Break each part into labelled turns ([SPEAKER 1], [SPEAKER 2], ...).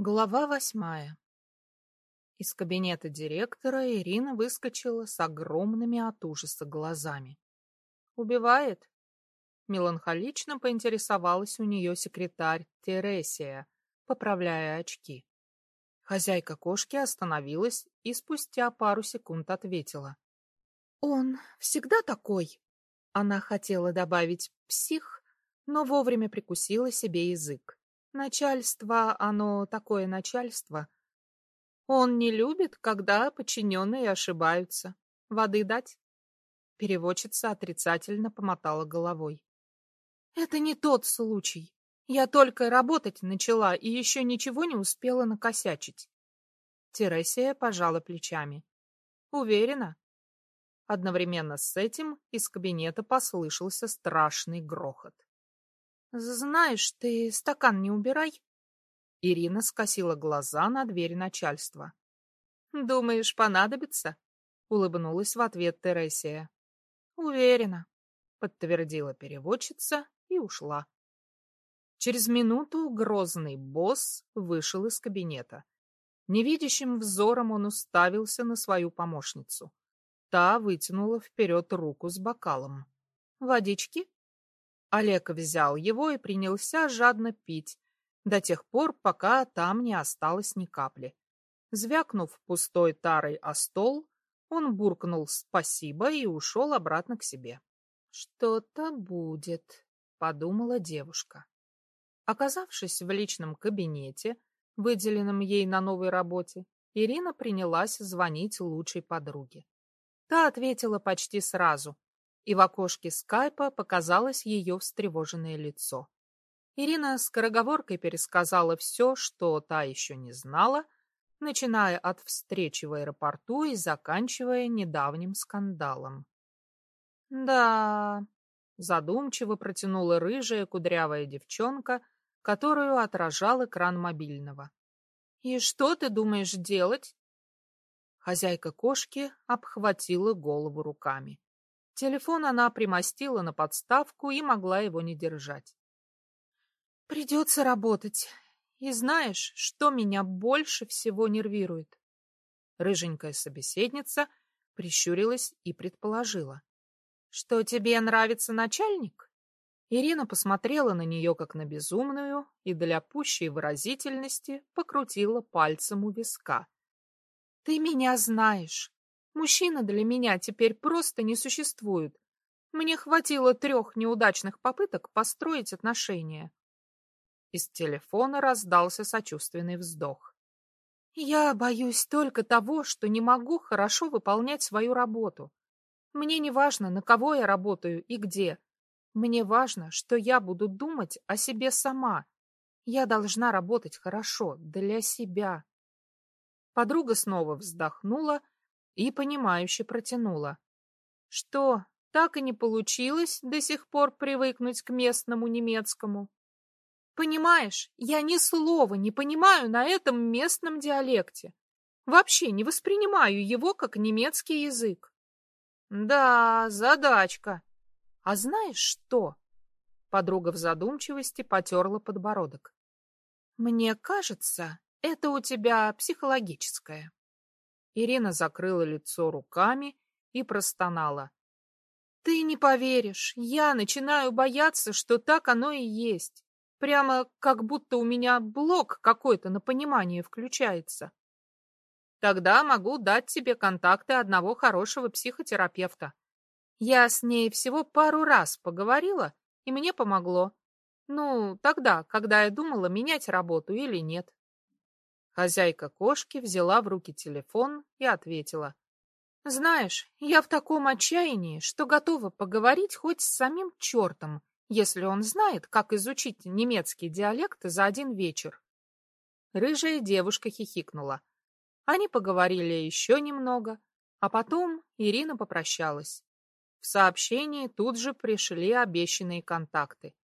[SPEAKER 1] Глава восьмая. Из кабинета директора Ирина выскочила с огромными от ужаса глазами. «Убивает?» Меланхолично поинтересовалась у нее секретарь Тересия, поправляя очки. Хозяйка кошки остановилась и спустя пару секунд ответила. «Он всегда такой?» Она хотела добавить «псих», но вовремя прикусила себе язык. Начальство, оно такое начальство. Он не любит, когда подчиненные ошибаются. Воды дать? Переводчица отрицательно помотала головой. Это не тот случай. Я только работать начала и еще ничего не успела накосячить. Тересия пожала плечами. Уверена? Одновременно с этим из кабинета послышался страшный грохот. Знаешь, ты стакан не убирай. Ирина скосила глаза на дверь начальства. Думаешь, понадобится? Улыбнулась в ответ Тересия. Уверена, подтвердила переводчица и ушла. Через минуту грозный босс вышел из кабинета. Невидящим взором он уставился на свою помощницу. Та вытянула вперед руку с бокалом. «Водички?» Олег взял его и принялся жадно пить, до тех пор, пока там не осталось ни капли. Звякнув пустой тарой о стол, он буркнул «спасибо» и ушел обратно к себе. «Что-то будет», — подумала девушка. Оказавшись в личном кабинете, выделенном ей на новой работе, Ирина принялась звонить лучшей подруге. Та ответила почти сразу, и в окошке скайпа показалось ее встревоженное лицо. Ирина скороговоркой пересказала все, что та еще не знала, начиная от встречи в аэропорту и заканчивая недавним скандалом. «Да...» — задумчиво протянула рыжая кудрявая девчонка, которую отражал экран мобильного. «И что ты думаешь делать?» Хозяйка кошки обхватила голову руками. Телефон она примостила на подставку и могла его не держать. Придется работать. И знаешь, что меня больше всего нервирует? Рыженькая собеседница прищурилась и предположила. Что тебе нравится начальник? Ирина посмотрела на нее как на безумную и для пущей выразительности покрутила пальцем у виска. Ты меня знаешь. Мужчина для меня теперь просто не существует. Мне хватило трех неудачных попыток построить отношения. Из телефона раздался сочувственный вздох. Я боюсь только того, что не могу хорошо выполнять свою работу. Мне не важно, на кого я работаю и где. Мне важно, что я буду думать о себе сама. Я должна работать хорошо, для себя. Подруга снова вздохнула и понимающе протянула. Что, так и не получилось до сих пор привыкнуть к местному немецкому? Понимаешь, я ни слова не понимаю на этом местном диалекте. Вообще не воспринимаю его как немецкий язык. Да, задачка. А знаешь что? Подруга в задумчивости потерла подбородок. Мне кажется, это у тебя психологическое. Ирина закрыла лицо руками и простонала. Ты не поверишь, я начинаю бояться, что так оно и есть. Прямо как будто у меня блок какой-то на понимание включается. Тогда могу дать тебе контакты одного хорошего психотерапевта. Я с ней всего пару раз поговорила, и мне помогло. Ну, тогда, когда я думала, менять работу или нет. Хозяйка кошки взяла в руки телефон и ответила. «Знаешь, я в таком отчаянии, что готова поговорить хоть с самим чертом, если он знает, как изучить немецкий диалект за один вечер». Рыжая девушка хихикнула. Они поговорили еще немного, а потом Ирина попрощалась. В сообщении тут же пришли обещанные контакты.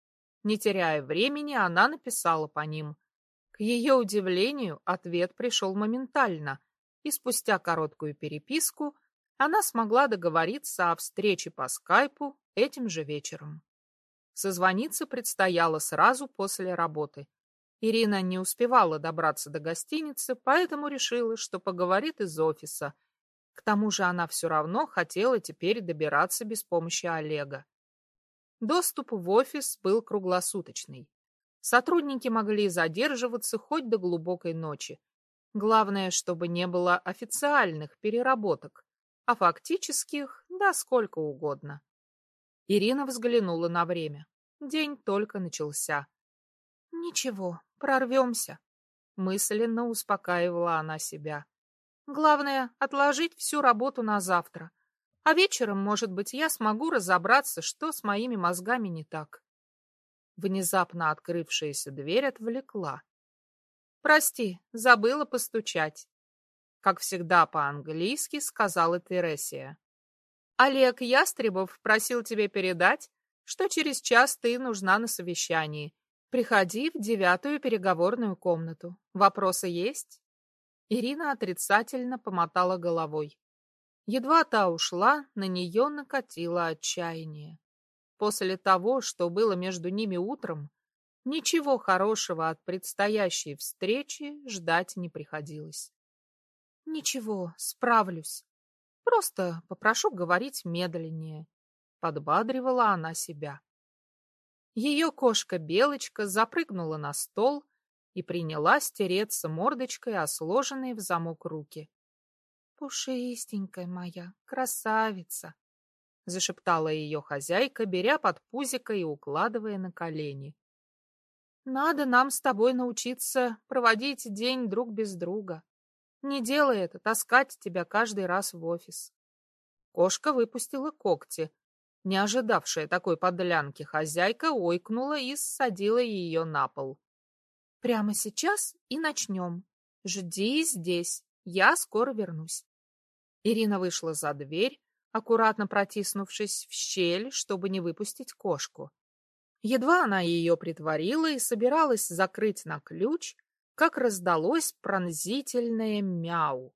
[SPEAKER 1] Не теряя времени, она написала по ним. К ее удивлению, ответ пришел моментально, и спустя короткую переписку она смогла договориться о встрече по скайпу этим же вечером. Созвониться предстояло сразу после работы. Ирина не успевала добраться до гостиницы, поэтому решила, что поговорит из офиса. К тому же она все равно хотела теперь добираться без помощи Олега. Доступ в офис был круглосуточный. Сотрудники могли задерживаться хоть до глубокой ночи. Главное, чтобы не было официальных переработок, а фактических — да сколько угодно. Ирина взглянула на время. День только начался. «Ничего, прорвемся», — мысленно успокаивала она себя. «Главное — отложить всю работу на завтра. А вечером, может быть, я смогу разобраться, что с моими мозгами не так». Внезапно открывшаяся дверь отвлекла. «Прости, забыла постучать», — как всегда по-английски сказала Тересия. «Олег Ястребов просил тебе передать, что через час ты нужна на совещании. Приходи в девятую переговорную комнату. Вопросы есть?» Ирина отрицательно помотала головой. Едва та ушла, на нее накатило отчаяние. После того, что было между ними утром, ничего хорошего от предстоящей встречи ждать не приходилось. «Ничего, справлюсь. Просто попрошу говорить медленнее», — подбадривала она себя. Ее кошка-белочка запрыгнула на стол и принялась тереться мордочкой о сложенные в замок руки. «Пушистенькая моя, красавица!» — зашептала ее хозяйка, беря под пузико и укладывая на колени. «Надо нам с тобой научиться проводить день друг без друга. Не делай это, таскать тебя каждый раз в офис». Кошка выпустила когти. Не ожидавшая такой подлянки, хозяйка ойкнула и ссадила ее на пол. «Прямо сейчас и начнем. Жди здесь, я скоро вернусь». Ирина вышла за дверь, аккуратно протиснувшись в щель, чтобы не выпустить кошку. Едва она ее притворила и собиралась закрыть на ключ, как раздалось пронзительное мяу.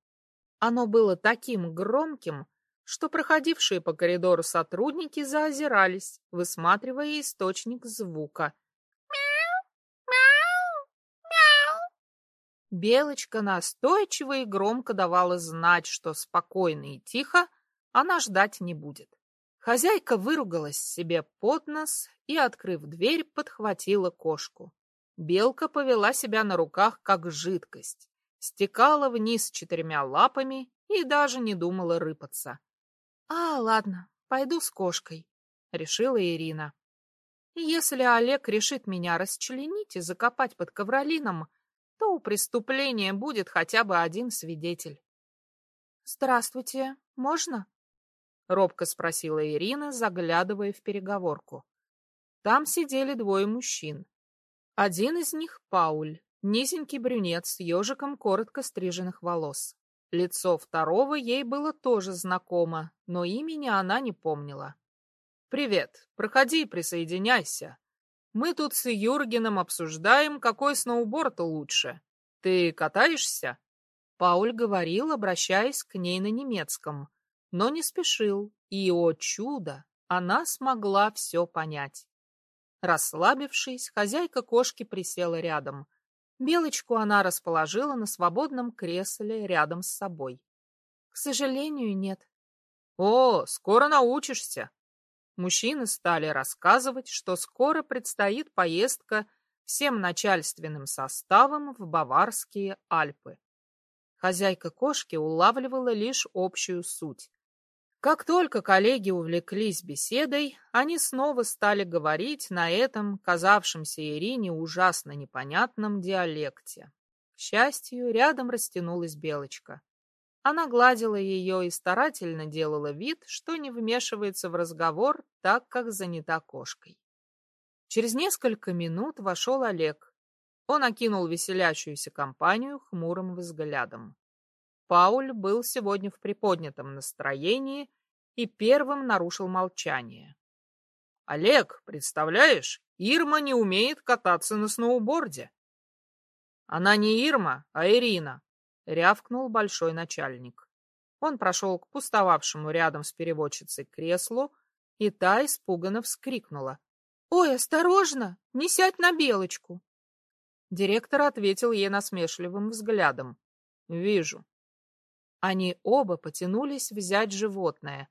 [SPEAKER 1] Оно было таким громким, что проходившие по коридору сотрудники заозирались, высматривая источник звука. «Мяу! Мяу! Мяу!» Белочка настойчиво и громко давала знать, что спокойно и тихо она ждать не будет. Хозяйка выругалась себе под нос и, открыв дверь, подхватила кошку. Белка повела себя на руках, как жидкость, стекала вниз четырьмя лапами и даже не думала рыпаться. — А, ладно, пойду с кошкой, — решила Ирина. Если Олег решит меня расчленить и закопать под ковролином, то у преступления будет хотя бы один свидетель. — Здравствуйте, можно? — робко спросила Ирина, заглядывая в переговорку. Там сидели двое мужчин. Один из них — Пауль, низенький брюнет с ежиком коротко стриженных волос. Лицо второго ей было тоже знакомо, но имени она не помнила. «Привет, проходи присоединяйся. Мы тут с Юргеном обсуждаем, какой сноуборд лучше. Ты катаешься?» Пауль говорил, обращаясь к ней на немецком, но не спешил, и, о чудо, она смогла все понять. Расслабившись, хозяйка кошки присела рядом. Белочку она расположила на свободном кресле рядом с собой. — К сожалению, нет. — О, скоро научишься. Мужчины стали рассказывать, что скоро предстоит поездка всем начальственным составом в Баварские Альпы. Хозяйка кошки улавливала лишь общую суть. Как только коллеги увлеклись беседой, они снова стали говорить на этом, казавшемся Ирине ужасно непонятном диалекте. К счастью, рядом растянулась белочка. Она гладила ее и старательно делала вид, что не вмешивается в разговор, так как занята кошкой. Через несколько минут вошел Олег. Он окинул веселящуюся компанию хмурым взглядом. Пауль был сегодня в приподнятом настроении и первым нарушил молчание. «Олег, представляешь, Ирма не умеет кататься на сноуборде». «Она не Ирма, а Ирина», — рявкнул большой начальник. Он прошел к пустовавшему рядом с переводчицей креслу, и та испуганно вскрикнула. «Ой, осторожно! Не сядь на белочку!» Директор ответил ей насмешливым взглядом. «Вижу». Они оба потянулись взять животное,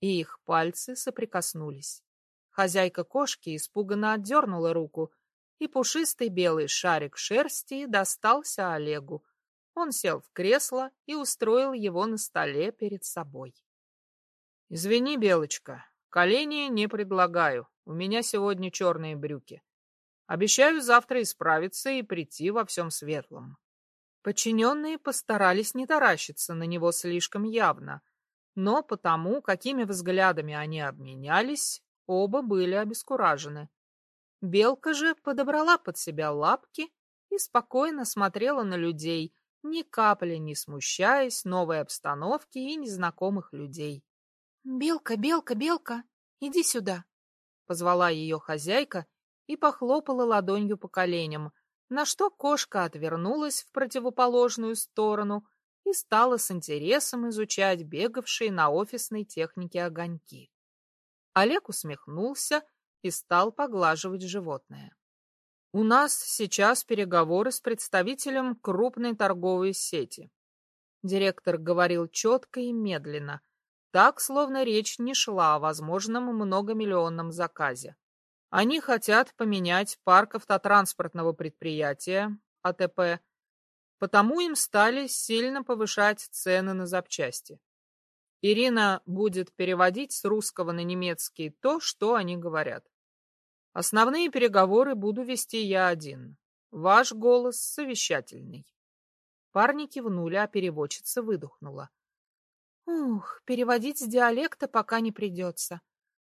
[SPEAKER 1] и их пальцы соприкоснулись. Хозяйка кошки испуганно отдернула руку, и пушистый белый шарик шерсти достался Олегу. Он сел в кресло и устроил его на столе перед собой. — Извини, Белочка, колени не предлагаю. У меня сегодня черные брюки. Обещаю завтра исправиться и прийти во всем светлом. Подчиненные постарались не таращиться на него слишком явно, но потому, какими взглядами они обменялись, оба были обескуражены. Белка же подобрала под себя лапки и спокойно смотрела на людей, ни капли не смущаясь новой обстановки и незнакомых людей. «Белка, белка, белка, иди сюда!» — позвала ее хозяйка и похлопала ладонью по коленям, на что кошка отвернулась в противоположную сторону и стала с интересом изучать бегавшие на офисной технике огоньки. Олег усмехнулся и стал поглаживать животное. У нас сейчас переговоры с представителем крупной торговой сети. Директор говорил четко и медленно, так, словно речь не шла о возможном многомиллионном заказе. Они хотят поменять парк автотранспортного предприятия, АТП, потому им стали сильно повышать цены на запчасти. Ирина будет переводить с русского на немецкий то, что они говорят. Основные переговоры буду вести я один. Ваш голос совещательный. Парни кивнули, а переводчица выдохнула. Ух, переводить с диалекта пока не придется.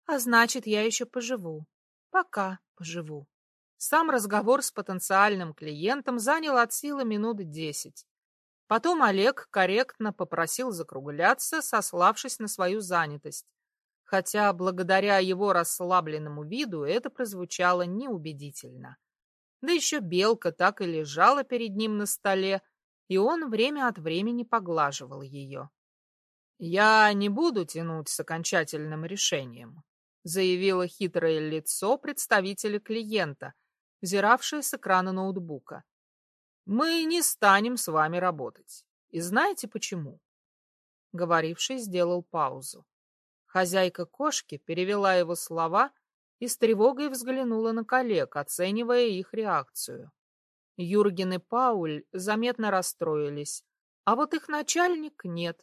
[SPEAKER 1] А значит, я еще поживу. Пока поживу. Сам разговор с потенциальным клиентом занял от силы минут десять. Потом Олег корректно попросил закругляться, сославшись на свою занятость. Хотя благодаря его расслабленному виду это прозвучало неубедительно. Да еще белка так и лежала перед ним на столе, и он время от времени поглаживал ее. «Я не буду тянуть с окончательным решением», заявило хитрое лицо представителя клиента, взиравшее с экрана ноутбука. Мы не станем с вами работать. И знаете почему? Говоривший сделал паузу. Хозяйка кошки перевела его слова и с тревогой взглянула на коллег, оценивая их реакцию. Юрген и Пауль заметно расстроились, а вот их начальник нет.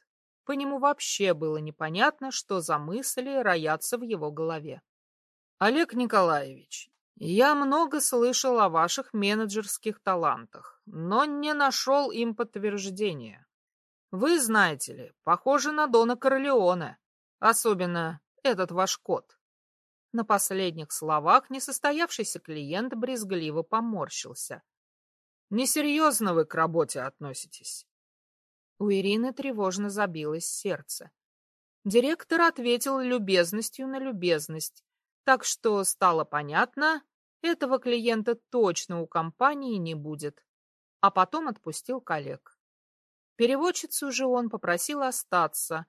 [SPEAKER 1] По нему вообще было непонятно, что за мысли роятся в его голове. Олег Николаевич, я много слышал о ваших менеджерских талантах, но не нашел им подтверждения. Вы, знаете ли, похожи на Дона Корлеоне, особенно этот ваш кот. На последних словах несостоявшийся клиент брезгливо поморщился. Несерьезно вы к работе относитесь. У Ирины тревожно забилось сердце. Директор ответил любезностью на любезность, так что стало понятно, этого клиента точно у компании не будет. А потом отпустил коллег. Переводчицу же он попросил остаться.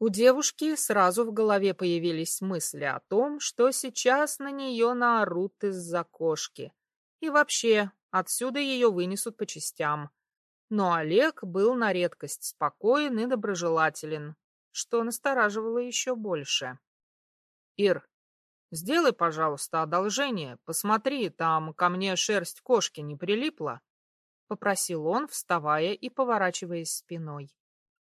[SPEAKER 1] У девушки сразу в голове появились мысли о том, что сейчас на нее наорут из-за кошки. И вообще, отсюда ее вынесут по частям. Но Олег был на редкость спокоен и доброжелателен, что настораживало еще больше. «Ир, Сделай, пожалуйста, одолжение. Посмотри, там ко мне шерсть кошки не прилипла. Попросил он, вставая и поворачиваясь спиной.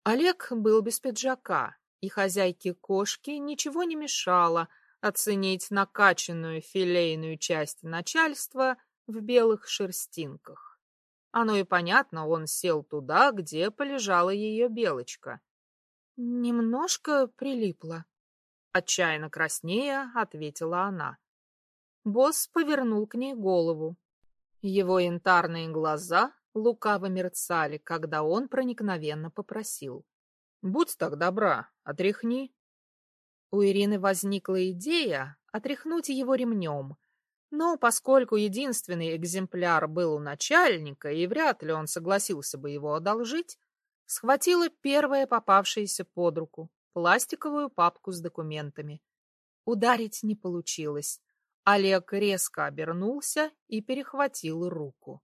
[SPEAKER 1] Олег был без пиджака, и хозяйке кошки ничего не мешало оценить накачанную филейную часть начальства в белых шерстинках. Оно и понятно, он сел туда, где полежала ее белочка. Немножко прилипла, Отчаянно краснея, ответила она. Босс повернул к ней голову. Его янтарные глаза лукаво мерцали, когда он проникновенно попросил. «Будь так добра, отряхни». У Ирины возникла идея отряхнуть его ремнем, но поскольку единственный экземпляр был у начальника, и вряд ли он согласился бы его одолжить, схватила первое попавшееся под руку пластиковую папку с документами. Ударить не получилось. Олег резко обернулся и перехватил руку.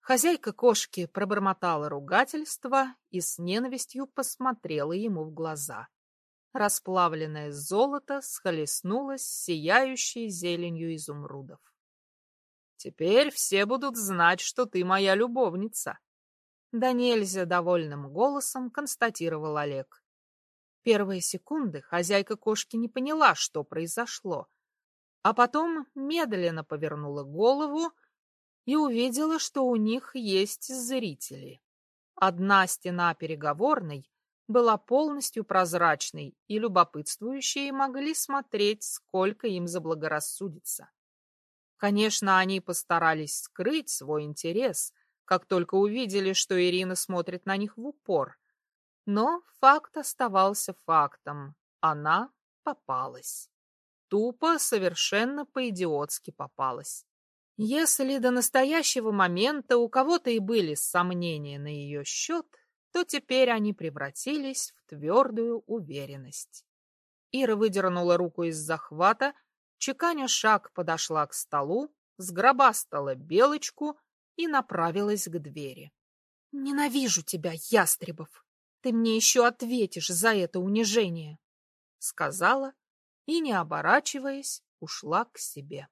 [SPEAKER 1] Хозяйка кошки пробормотала ругательство и с ненавистью посмотрела ему в глаза. Расплавленное золото схлестнулось с сияющей зеленью изумрудов. «Теперь все будут знать, что ты моя любовница», — да нельзя довольным голосом констатировал Олег. Первые секунды хозяйка кошки не поняла, что произошло, а потом медленно повернула голову и увидела, что у них есть зрители. Одна стена переговорной была полностью прозрачной, и любопытствующие могли смотреть, сколько им заблагорассудится. Конечно, они постарались скрыть свой интерес, как только увидели, что Ирина смотрит на них в упор. Но факт оставался фактом. Она попалась. Тупо, совершенно по-идиотски попалась. Если до настоящего момента у кого-то и были сомнения на ее счет, то теперь они превратились в твердую уверенность. Ира выдернула руку из захвата, чеканя шаг подошла к столу, сгробастала белочку и направилась к двери. «Ненавижу тебя, Ястребов! Ты мне еще ответишь за это унижение!» Сказала и, не оборачиваясь, ушла к себе.